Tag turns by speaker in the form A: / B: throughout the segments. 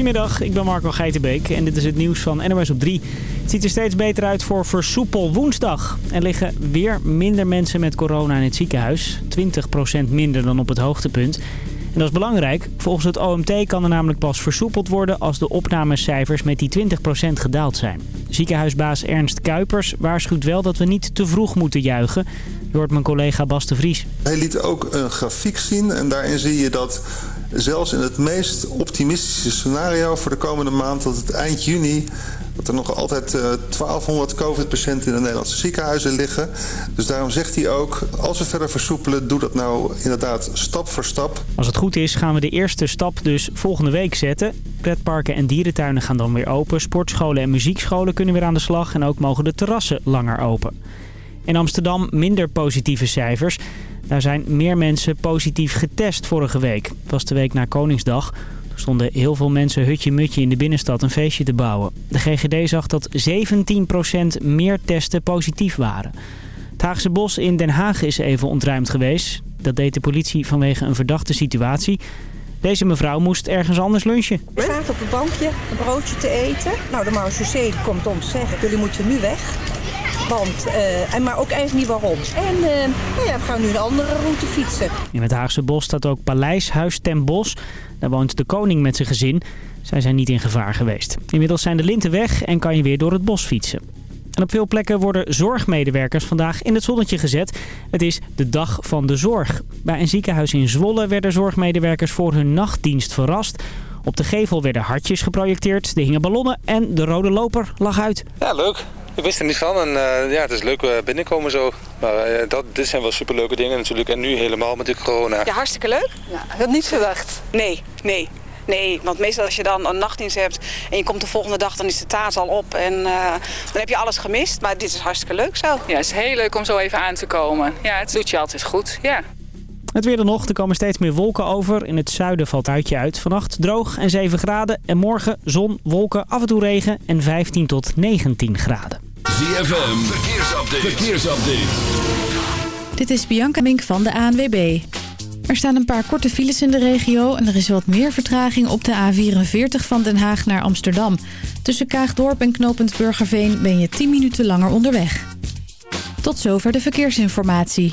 A: Goedemiddag, ik ben Marco Geitenbeek en dit is het nieuws van NOS op 3. Het ziet er steeds beter uit voor Versoepel woensdag. Er liggen weer minder mensen met corona in het ziekenhuis. 20% minder dan op het hoogtepunt. En dat is belangrijk. Volgens het OMT kan er namelijk pas versoepeld worden als de opnamecijfers met die 20% gedaald zijn. Ziekenhuisbaas Ernst Kuipers waarschuwt wel dat we niet te vroeg moeten juichen. Je hoort mijn collega Bas de Vries.
B: Hij liet ook een grafiek zien en daarin zie je dat zelfs in het meest optimistische scenario voor de komende maand... dat het eind juni dat er nog altijd uh, 1200 covid-patiënten in de Nederlandse ziekenhuizen liggen. Dus daarom zegt hij ook, als we verder versoepelen, doe dat nou inderdaad stap voor stap.
A: Als het goed is gaan we de eerste stap dus volgende week zetten. Pretparken en dierentuinen gaan dan weer open. Sportscholen en muziekscholen kunnen weer aan de slag. En ook mogen de terrassen langer open. In Amsterdam minder positieve cijfers. Daar zijn meer mensen positief getest vorige week. Het was de week na Koningsdag. Er stonden heel veel mensen hutje-mutje in de binnenstad een feestje te bouwen. De GGD zag dat 17% meer testen positief waren. Het Haagse Bos in Den Haag is even ontruimd geweest. Dat deed de politie vanwege een verdachte situatie. Deze mevrouw moest ergens anders lunchen.
C: Je staat op een bankje een broodje te eten. Nou, de marechaussee komt om te zeggen, jullie moeten nu weg. Want, uh, maar ook eigenlijk niet waarom. En uh, nou ja, we gaan nu een andere route fietsen.
A: In het Haagse Bos staat ook Paleishuis ten Bos. Daar woont de koning met zijn gezin. Zij zijn niet in gevaar geweest. Inmiddels zijn de linten weg en kan je weer door het bos fietsen. En op veel plekken worden zorgmedewerkers vandaag in het zonnetje gezet. Het is de dag van de zorg. Bij een ziekenhuis in Zwolle werden zorgmedewerkers voor hun nachtdienst verrast. Op de gevel werden hartjes geprojecteerd, er hingen ballonnen en de rode loper lag uit.
D: Ja, leuk. Ik wist er niet van en uh, ja, het is leuk uh, binnenkomen zo. Maar uh, dat, dit zijn wel superleuke dingen natuurlijk. En nu helemaal met de corona.
E: Ja, hartstikke leuk. Ja,
C: ik had niet verwacht.
E: Nee, nee. Nee, want meestal als je dan een nachtdienst hebt en je komt de volgende dag, dan is de taart al op. En uh, dan heb je alles gemist. Maar dit is hartstikke leuk zo.
F: Ja, het is heel leuk om zo even aan te komen. Ja, het doet je altijd goed. Ja.
A: Het weer dan nog. Er komen steeds meer wolken over. In het zuiden valt uitje uit. Vannacht droog en 7 graden. En morgen zon, wolken, af en toe regen en 15 tot 19 graden.
G: ZFM, verkeersupdate. verkeersupdate.
H: Dit is Bianca Mink van de ANWB. Er staan een paar korte files in de regio en er is wat meer vertraging op de A44 van Den Haag naar Amsterdam. Tussen Kaagdorp en Knopend Burgerveen ben je 10 minuten langer onderweg. Tot zover de verkeersinformatie.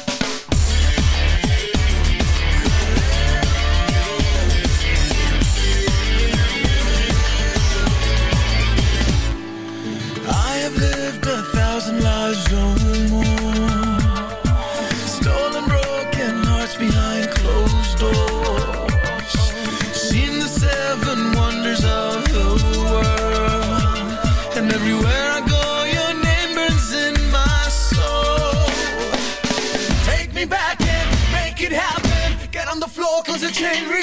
I: can
J: read.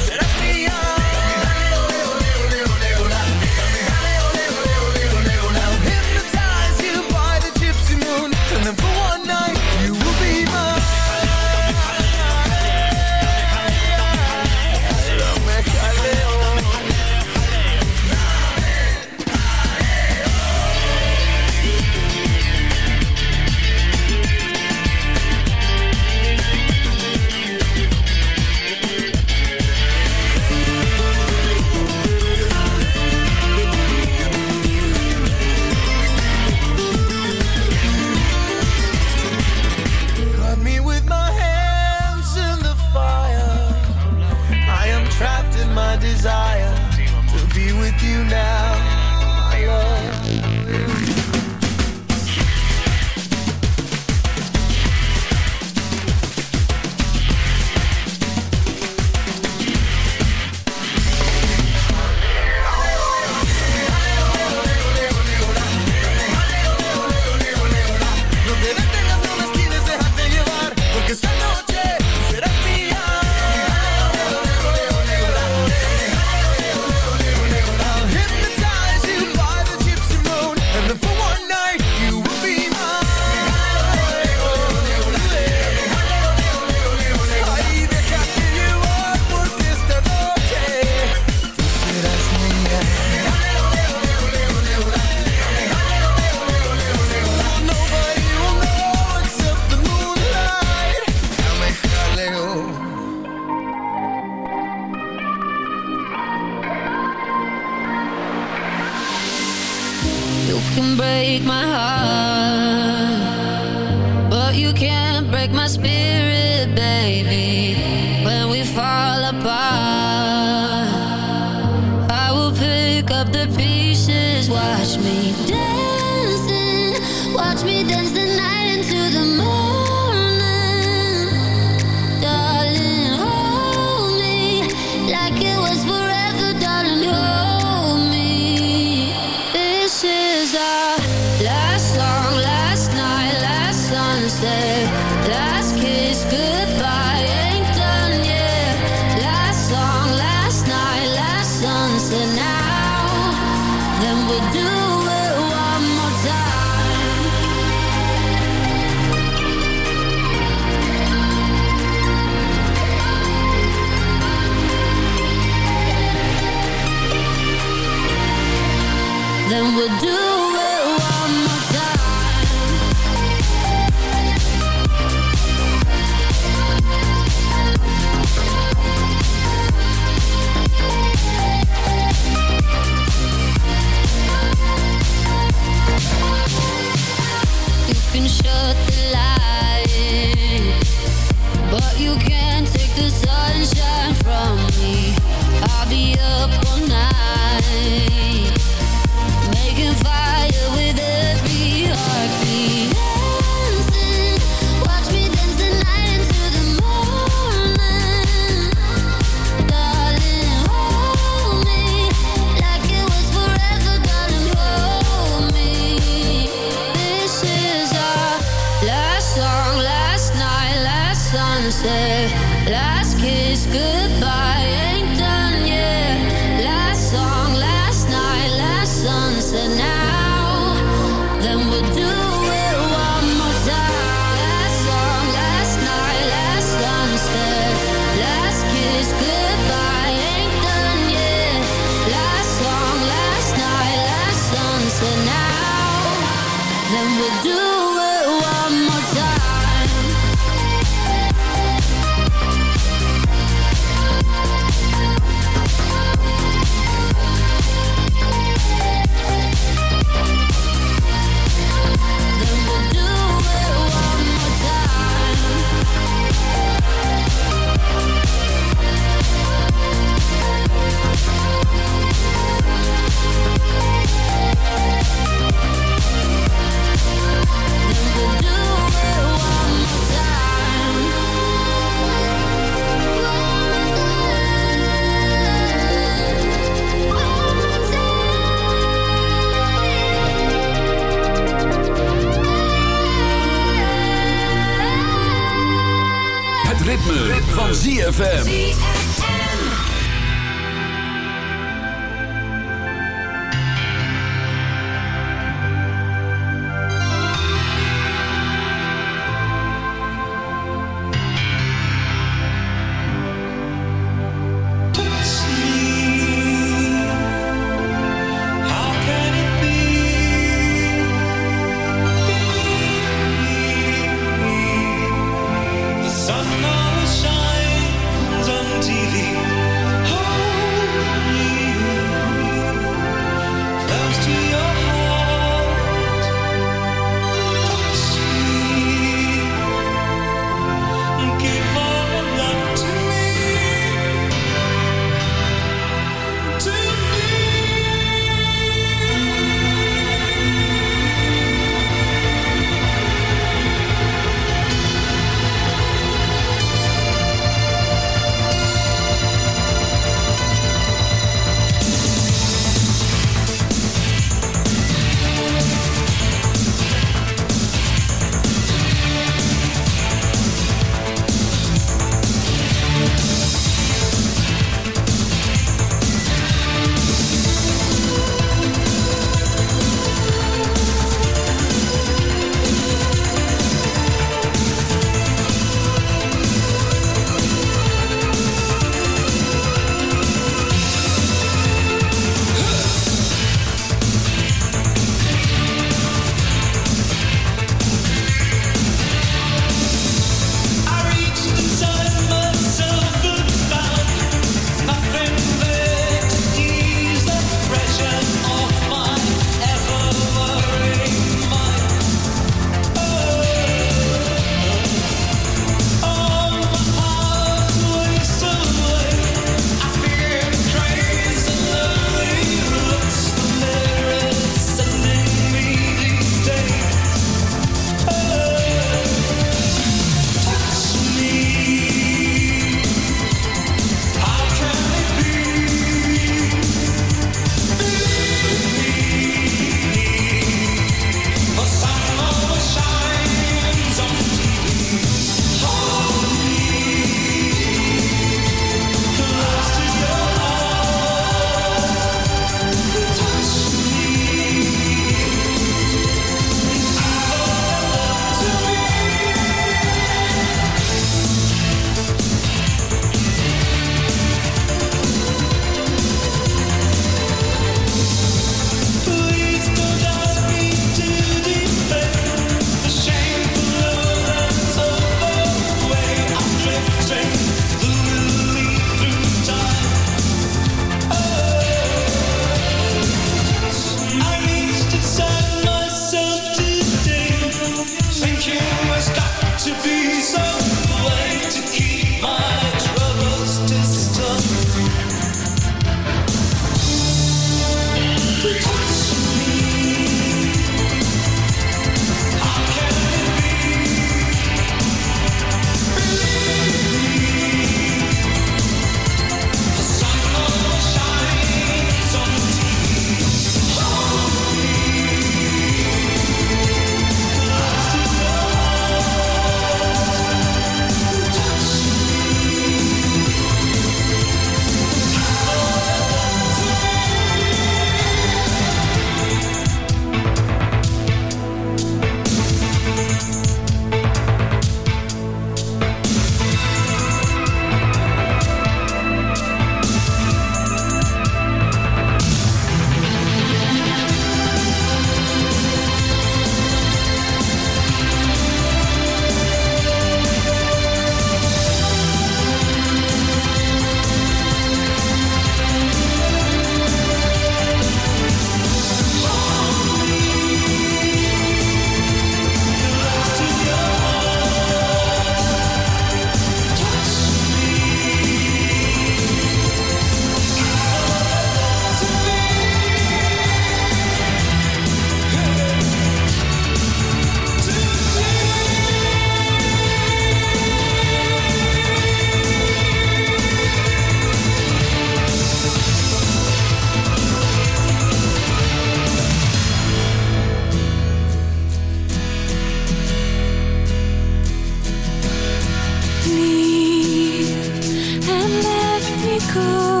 J: Cool.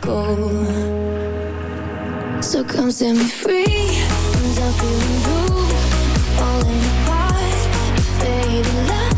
J: go So come set me free. Cause I'm feeling blue Falling apart. Fading love.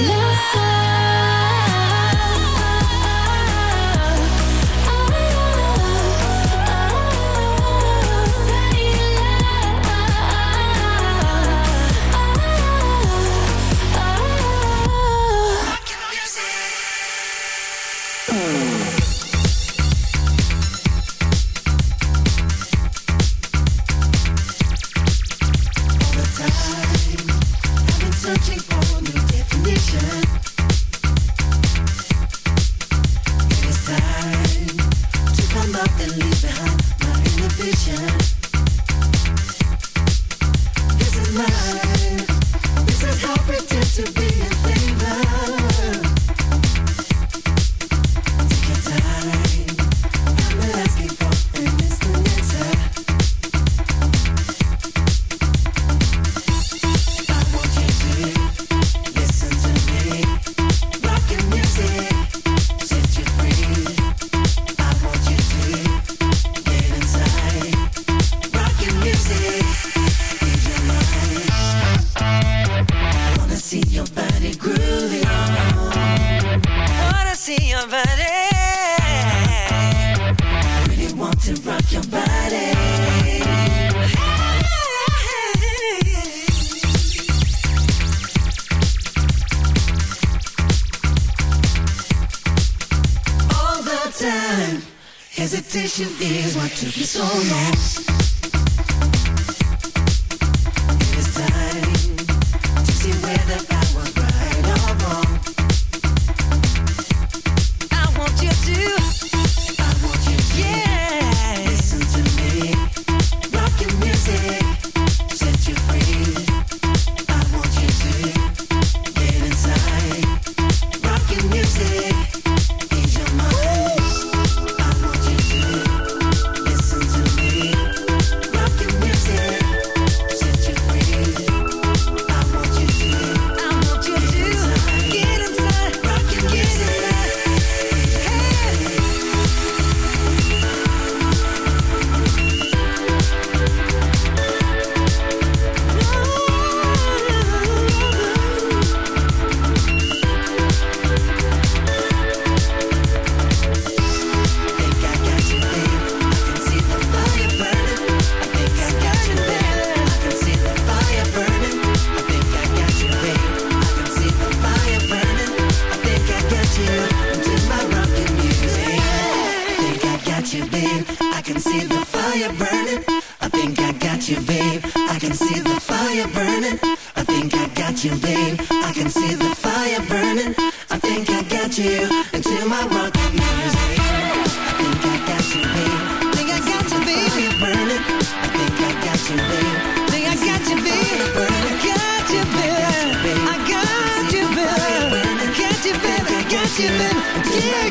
J: to
K: be so fire burning. I think I got you into my rock music. I think I got you, babe. Think I got you, babe. Fire burning. I think I got you, babe. I got you, babe. I got you, babe. I got you, babe. I got you, babe.
J: I got you, babe.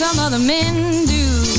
L: some other men do?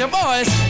M: Your
K: voice.